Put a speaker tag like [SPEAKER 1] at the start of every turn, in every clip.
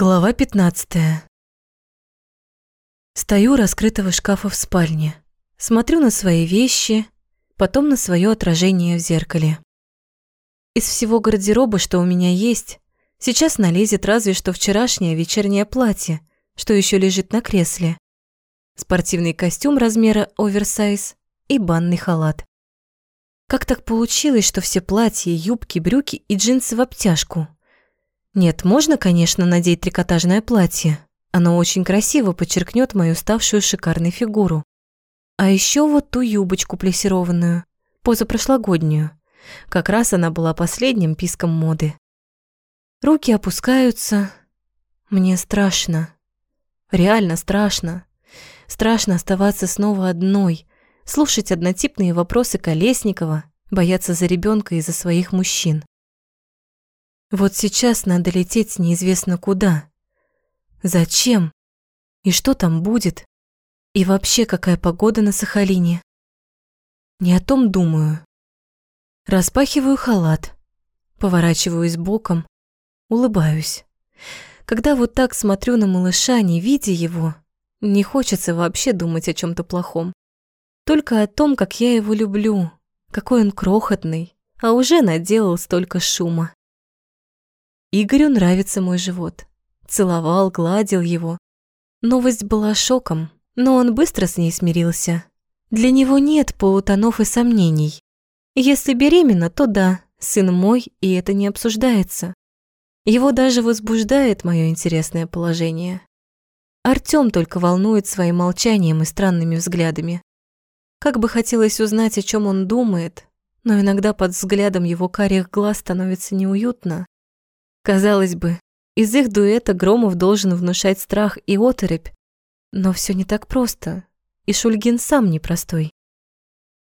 [SPEAKER 1] Глава 15. Стою у раскрытого шкафа в спальне. Смотрю на свои вещи, потом на свое отражение в зеркале. Из всего гардероба, что у меня есть, сейчас налезет разве что вчерашнее вечернее платье, что еще лежит на кресле. Спортивный костюм размера оверсайз и банный халат. Как так получилось, что все платья, юбки, брюки и джинсы в обтяжку – нет, можно, конечно, надеть трикотажное платье. Оно очень красиво подчеркнет мою ставшую шикарной фигуру. А еще вот ту юбочку плессированную, позапрошлогоднюю. Как раз она была последним писком моды. Руки опускаются. Мне страшно. Реально страшно. Страшно оставаться снова одной, слушать однотипные вопросы Колесникова, бояться за ребенка и за своих мужчин. Вот сейчас надо лететь неизвестно куда. Зачем? И что там будет? И вообще, какая погода на Сахалине? Не о том думаю. Распахиваю халат, поворачиваюсь боком, улыбаюсь. Когда вот так смотрю на малыша, не видя его, не хочется вообще думать о чем то плохом. Только о том, как я его люблю, какой он крохотный, а уже наделал столько шума. Игорю нравится мой живот. Целовал, гладил его. Новость была шоком, но он быстро с ней смирился. Для него нет полутонов и сомнений. Если беременна, то да, сын мой, и это не обсуждается. Его даже возбуждает мое интересное положение. Артём только волнует своим молчанием и странными взглядами. Как бы хотелось узнать, о чем он думает, но иногда под взглядом его карих глаз становится неуютно. Казалось бы, из их дуэта Громов должен внушать страх и оторопь, но все не так просто, и Шульгин сам непростой.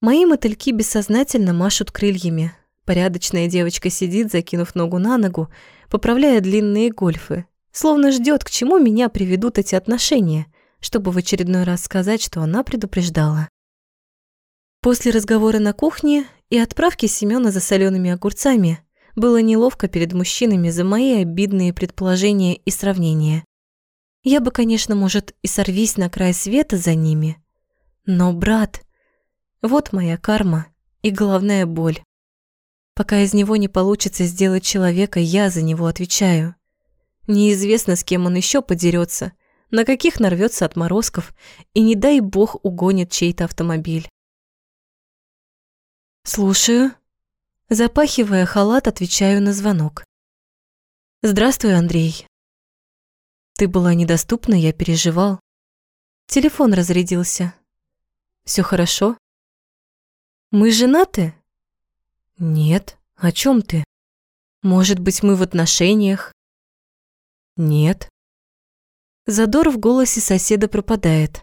[SPEAKER 1] Мои мотыльки бессознательно машут крыльями. Порядочная девочка сидит, закинув ногу на ногу, поправляя длинные гольфы, словно ждет, к чему меня приведут эти отношения, чтобы в очередной раз сказать, что она предупреждала. После разговора на кухне и отправки Семёна за солеными огурцами было неловко перед мужчинами за мои обидные предположения и сравнения. Я бы, конечно, может, и сорвись на край света за ними. Но, брат, вот моя карма и головная боль. Пока из него не получится сделать человека, я за него отвечаю. Неизвестно, с кем он еще подерется, на каких нарвется отморозков, и не дай бог угонит чей-то автомобиль. «Слушаю», Запахивая халат, отвечаю на звонок. «Здравствуй, Андрей». «Ты была недоступна, я переживал. Телефон разрядился. Все хорошо?» «Мы женаты?» «Нет. О чем ты? Может быть, мы в отношениях?» «Нет». Задор в голосе соседа пропадает.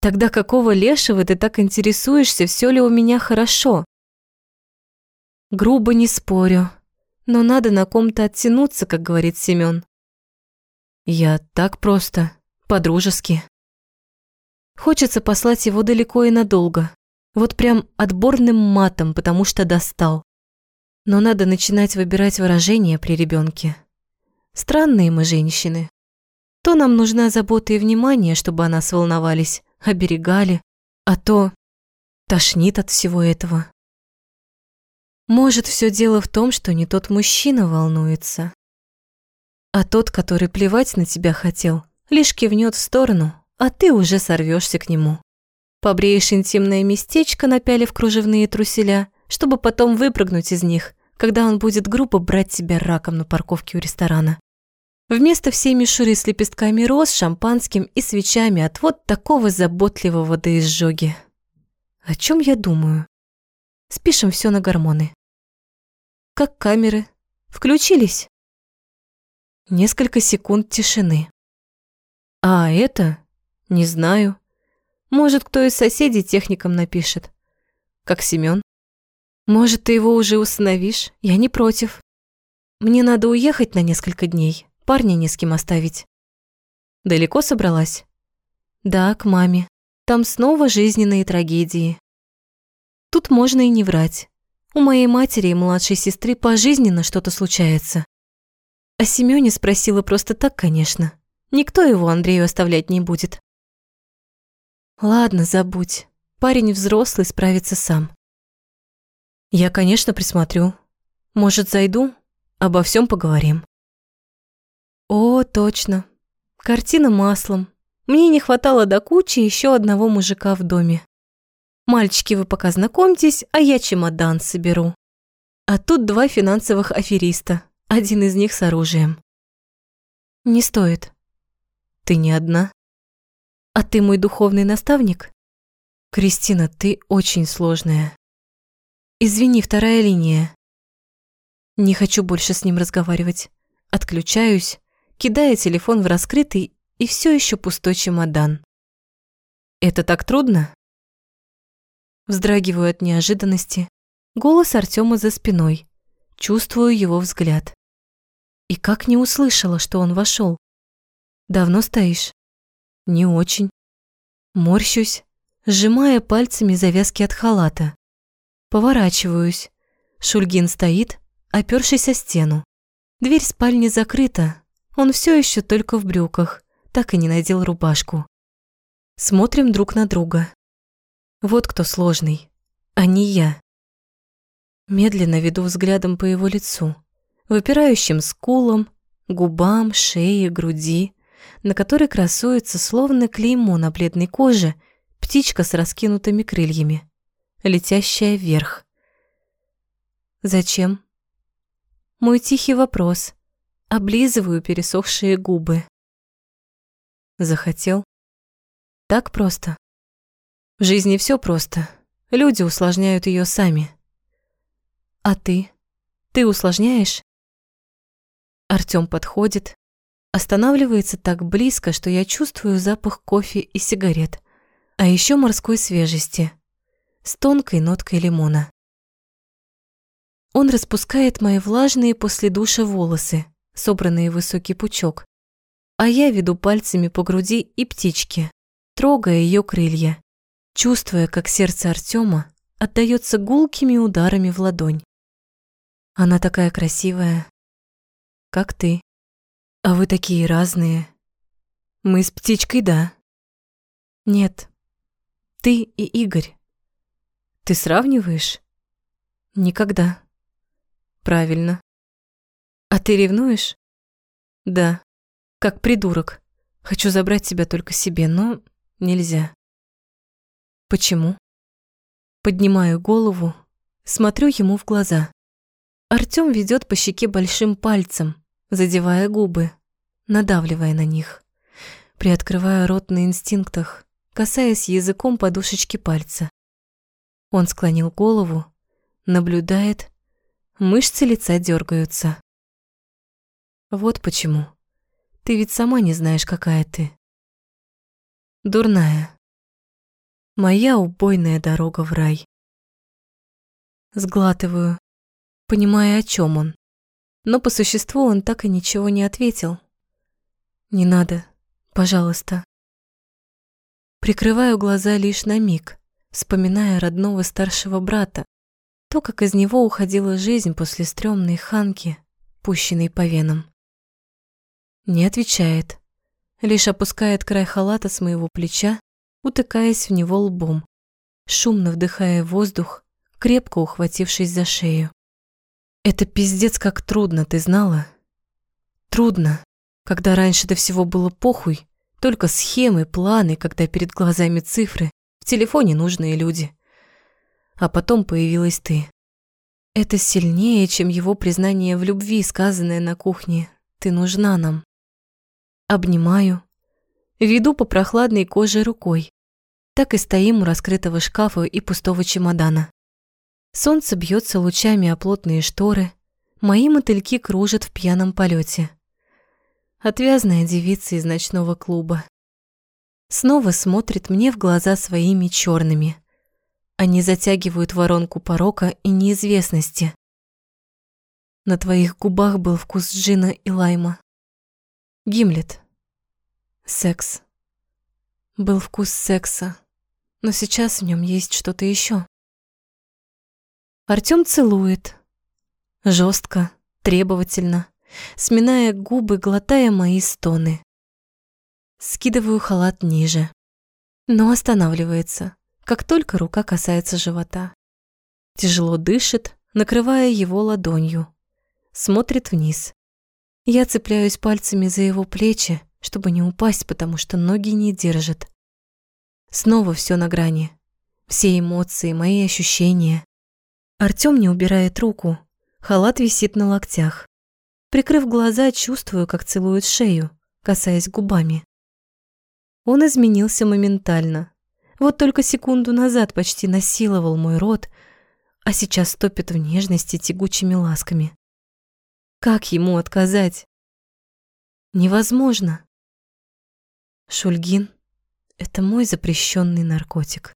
[SPEAKER 1] «Тогда какого лешего ты так интересуешься, все ли у меня хорошо?» Грубо не спорю, но надо на ком-то оттянуться, как говорит Семён. Я так просто, по-дружески. Хочется послать его далеко и надолго. Вот прям отборным матом, потому что достал. Но надо начинать выбирать выражения при ребенке. Странные мы женщины. То нам нужна забота и внимание, чтобы о нас волновались, оберегали, а то тошнит от всего этого. Может, все дело в том, что не тот мужчина волнуется, а тот, который плевать на тебя хотел, лишь кивнет в сторону, а ты уже сорвешься к нему. Побреешь интимное местечко, напялив кружевные труселя, чтобы потом выпрыгнуть из них, когда он будет грубо брать тебя раком на парковке у ресторана. Вместо всей мишуры с лепестками роз, шампанским и свечами от вот такого заботливого до изжоги. О чем я думаю? Спишем все на гормоны. Как камеры. Включились. Несколько секунд тишины. А это? Не знаю. Может, кто из соседей техникам напишет. Как Семён. Может, ты его уже усыновишь? Я не против. Мне надо уехать на несколько дней. Парня не с кем оставить. Далеко собралась? Да, к маме. Там снова жизненные трагедии. Тут можно и не врать. У моей матери и младшей сестры пожизненно что-то случается. О Семёне спросила просто так, конечно. Никто его Андрею оставлять не будет. Ладно, забудь. Парень взрослый, справится сам. Я, конечно, присмотрю. Может, зайду? Обо всем поговорим. О, точно. Картина маслом. Мне не хватало до кучи еще одного мужика в доме. Мальчики, вы пока знакомьтесь, а я чемодан соберу. А тут два финансовых афериста, один из них с оружием. Не стоит. Ты не одна. А ты мой духовный наставник? Кристина, ты очень сложная. Извини, вторая линия. Не хочу больше с ним разговаривать. Отключаюсь, кидая телефон в раскрытый и все еще пустой чемодан. Это так трудно? Вздрагиваю от неожиданности. Голос Артема за спиной. Чувствую его взгляд. И как не услышала, что он вошел. Давно стоишь? Не очень. Морщусь, сжимая пальцами завязки от халата. Поворачиваюсь. Шульгин стоит, опёршись о стену. Дверь спальни закрыта. Он все еще только в брюках, так и не надел рубашку. Смотрим друг на друга. Вот кто сложный, а не я. Медленно веду взглядом по его лицу выпирающим скулам, губам, шее, груди, на которой красуется словно клеймо на бледной коже птичка с раскинутыми крыльями, летящая вверх. Зачем? Мой тихий вопрос. Облизываю пересохшие губы. Захотел? Так просто. В жизни все просто. Люди усложняют ее сами. А ты? Ты усложняешь? Артём подходит, останавливается так близко, что я чувствую запах кофе и сигарет, а ещё морской свежести с тонкой ноткой лимона. Он распускает мои влажные после душа волосы, собранные в высокий пучок, а я веду пальцами по груди и птичке, трогая её крылья, чувствуя, как сердце Артёма отдаётся гулкими ударами в ладонь. Она такая красивая, как ты. А вы такие разные. Мы с птичкой, да. Нет. Ты и Игорь. Ты сравниваешь? Никогда. Правильно. А ты ревнуешь? Да. Как придурок. Хочу забрать тебя только себе, но нельзя. Почему? Поднимаю голову, смотрю ему в глаза. Артём ведёт по щеке большим пальцем, задевая губы, надавливая на них. Приоткрывая рот на инстинктах, касаясь языком подушечки пальца. Он склонил голову, наблюдает, мышцы лица дергаются. Вот почему. Ты ведь сама не знаешь, какая ты. Дурная. Моя убойная дорога в рай. Сглатываю, понимая, о чем он. Но по существу он так и ничего не ответил. «Не надо, пожалуйста». Прикрываю глаза лишь на миг, вспоминая родного старшего брата, то, как из него уходила жизнь после стрёмной ханки, пущенной по венам. Не отвечает, лишь опускает край халата с моего плеча, утыкаясь в него лбом, шумно вдыхая воздух, крепко ухватившись за шею. Это пиздец как трудно, ты знала? Трудно, когда раньше до всего было похуй, только схемы, планы, когда перед глазами цифры, в телефоне нужные люди. А потом появилась ты. Это сильнее, чем его признание в любви, сказанное на кухне. Ты нужна нам. Обнимаю, веду по прохладной коже рукой. Так и стоим у раскрытого шкафа и пустого чемодана. Солнце бьется лучами о плотные шторы, мои мотыльки кружат в пьяном полете. Отвязная девица из ночного клуба. Снова смотрит мне в глаза своими черными. Они затягивают воронку порока и неизвестности. На твоих губах был вкус джина и лайма. Гимлет. Секс. Был вкус секса, но сейчас в нем есть что-то еще. Артём целует. Жестко, требовательно, сминая губы, глотая мои стоны. Скидываю халат ниже, но останавливается, как только рука касается живота. Тяжело дышит, накрывая его ладонью. Смотрит вниз. Я цепляюсь пальцами за его плечи, чтобы не упасть, потому что ноги не держат. Снова все на грани. Все эмоции, мои ощущения. Артём не убирает руку. Халат висит на локтях. Прикрыв глаза, чувствую, как целует шею, касаясь губами. Он изменился моментально. Вот только секунду назад почти насиловал мой рот, а сейчас топит в нежности тягучими ласками. Как ему отказать? Невозможно. Шульгин — это мой запрещенный наркотик.